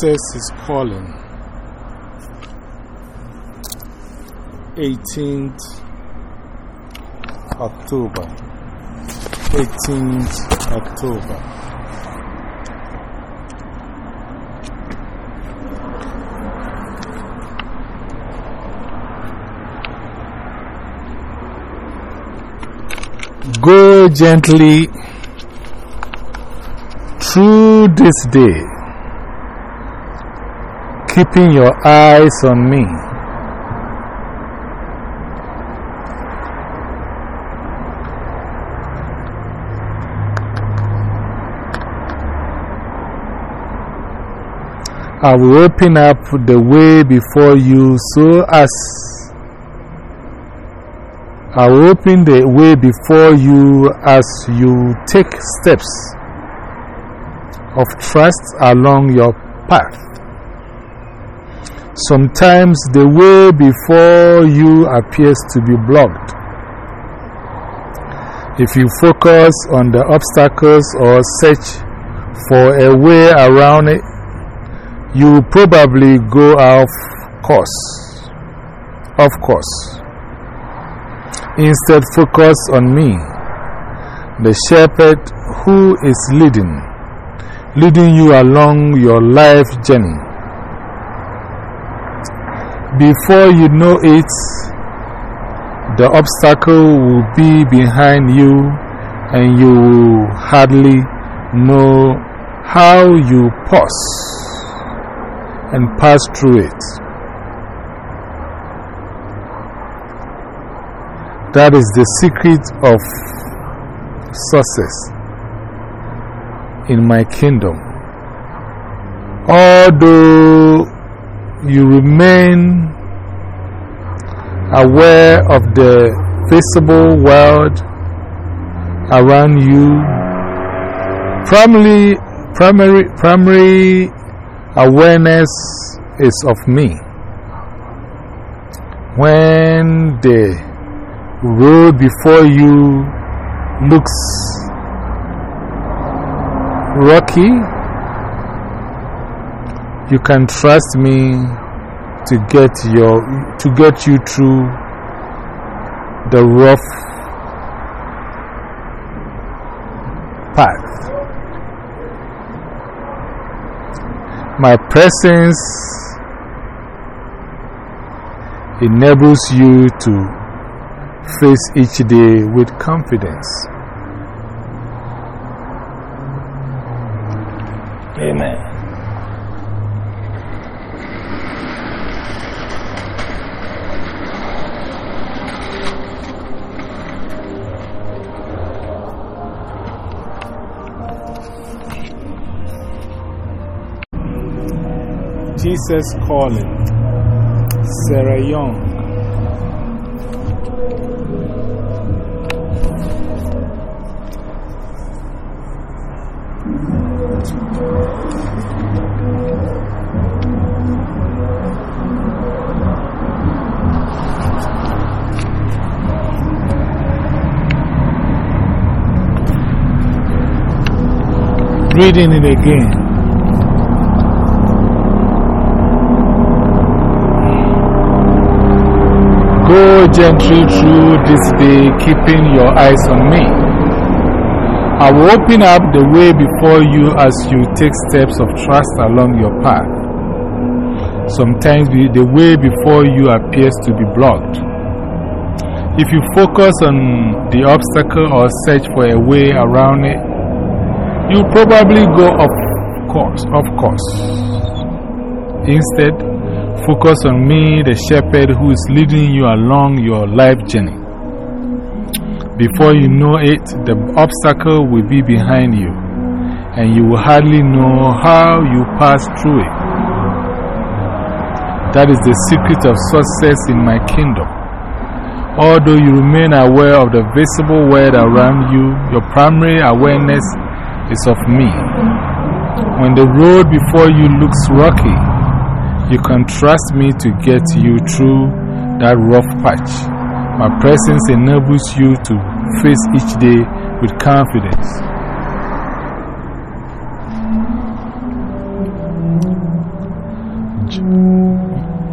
Jesus is calling. 18th October. 18th October. Go gently through this day, keeping your eyes on me. I will open up the way before you so as I will open the way before you as you take steps of trust along your path. Sometimes the way before you appears to be blocked. If you focus on the obstacles or search for a way around it, you will probably go off course. Of course. Instead, focus on me, the shepherd who is leading, leading you along your life journey. Before you know it, the obstacle will be behind you and you will hardly know how you pause and pass through it. That is the secret of success in my kingdom. Although you remain aware of the visible world around you, primary, primary, primary awareness is of me. When the road before you looks rocky, you can trust me to get, your, to get you through the rough path. My presence enables you to face each day with confidence. Jesus calling. Sarah Young. Reading it again. Gently through this day, keeping your eyes on me. I will open up the way before you as you take steps of trust along your path. Sometimes the way before you appears to be blocked. If you focus on the obstacle or search for a way around it, you probably go off course, of course. Instead, focus on me, the shepherd who is leading you along your life journey. Before you know it, the obstacle will be behind you, and you will hardly know how you pass through it. That is the secret of success in my kingdom. Although you remain aware of the visible world around you, your primary awareness is of me. When the road before you looks rocky, you can trust me to get you through that rough patch. My presence enables you to face each day with confidence.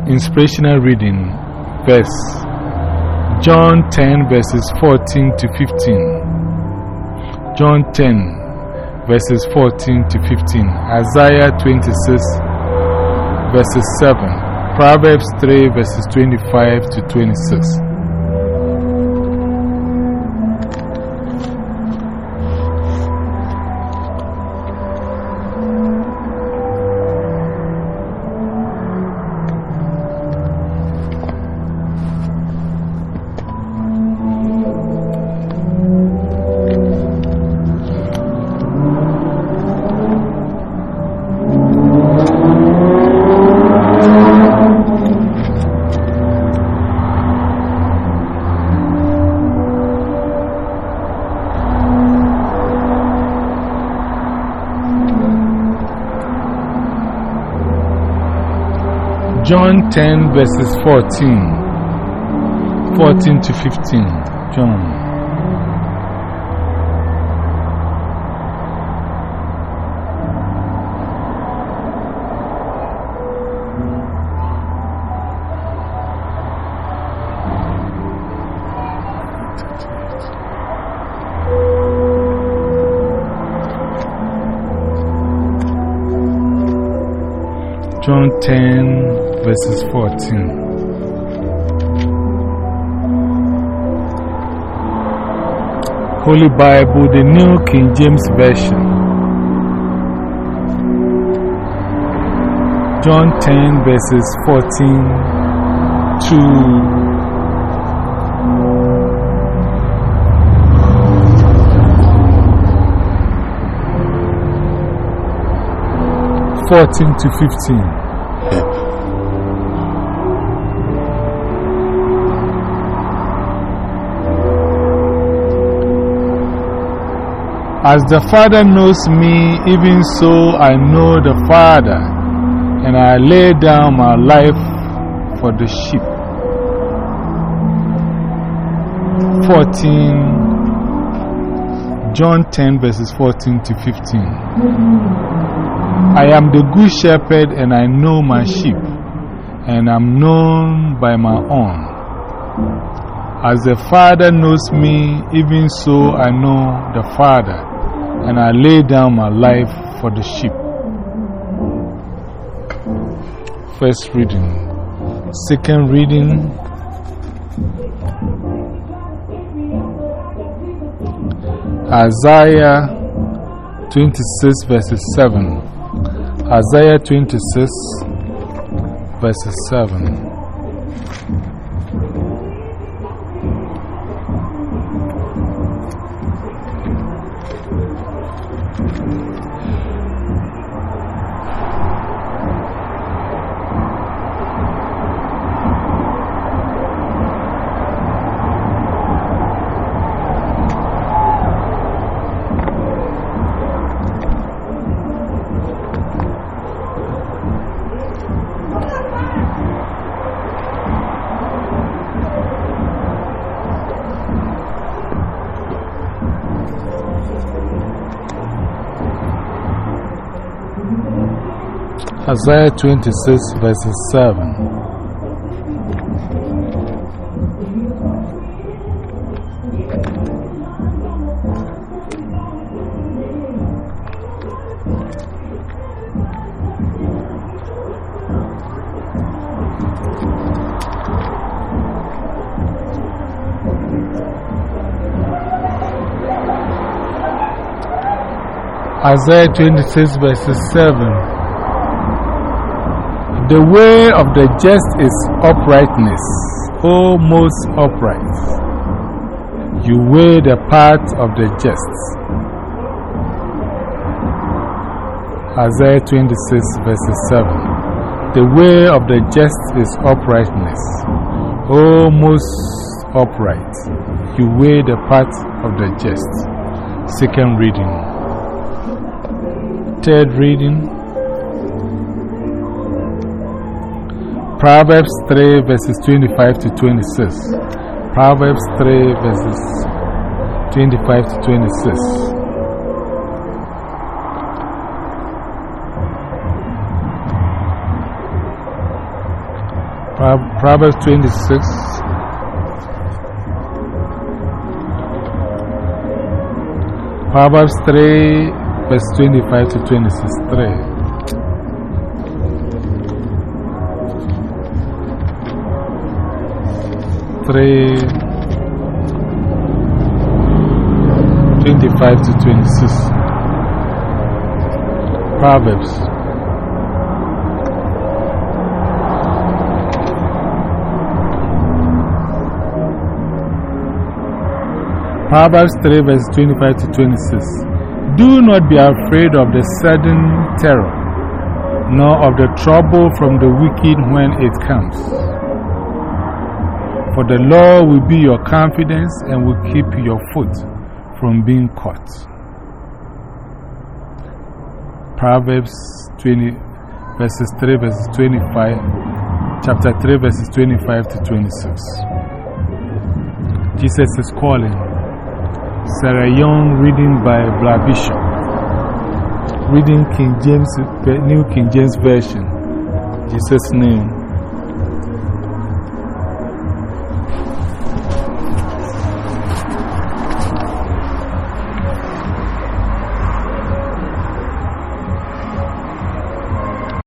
inspirational reading, verse John 10, verses 14 to 15. John 10, verses 14 to 15. Isaiah 26, verses 7. Proverbs 3, verses 25 to 26. John 10 verses 14. 14 to 15. John. John 10 verses 14. Holy Bible, the New King James Version. John 10 verses 14 to Fourteen to fifteen. As the Father knows me, even so I know the Father, and I lay down my life for the sheep. 14, John 10, verses 14 to 15. I am the good shepherd, and I know my sheep, and I am known by my own. As the Father knows me, even so I know the Father, and I lay down my life for the sheep. First reading. Second reading. Isaiah 26 verses 7. Isaiah 26 verses 7. Isaiah 26 verses 7. Isaiah 26 verses 7. The way of the just is uprightness, O most upright. You weigh the path of the just. Isaiah 26 verses 7. The way of the just is uprightness, O most upright. You weigh the path of the just. Second reading. Third reading. Proverbs 3 verses 25 to 26. Proverbs 3 verses 25 to 26. Proverbs 26. Proverbs 3, verse 25 to 26. 3. Three, 25 to 26. Proverbs Proverbs 3 verse 25 to 26. Do not be afraid of the sudden terror, nor of the trouble from the wicked when it comes. For the Lord will be your confidence and will keep your foot from being caught. Proverbs 20 verses 3 verses 25, chapter 3 verses 25 to 26. Jesus is calling. Sarah Young reading by Black Bishop. Reading King James, New King James Version. Jesus' name.